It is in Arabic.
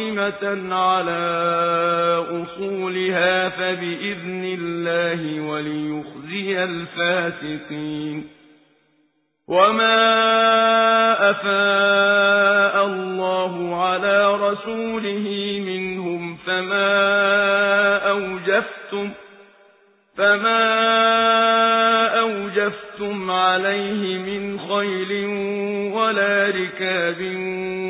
قائمة على أصولها فبإذن الله وليخزي الفاسقين. وما أفاء الله على رسوله منهم فما أوجفتم فما أوجفتم عليه من خيل ولا ركاب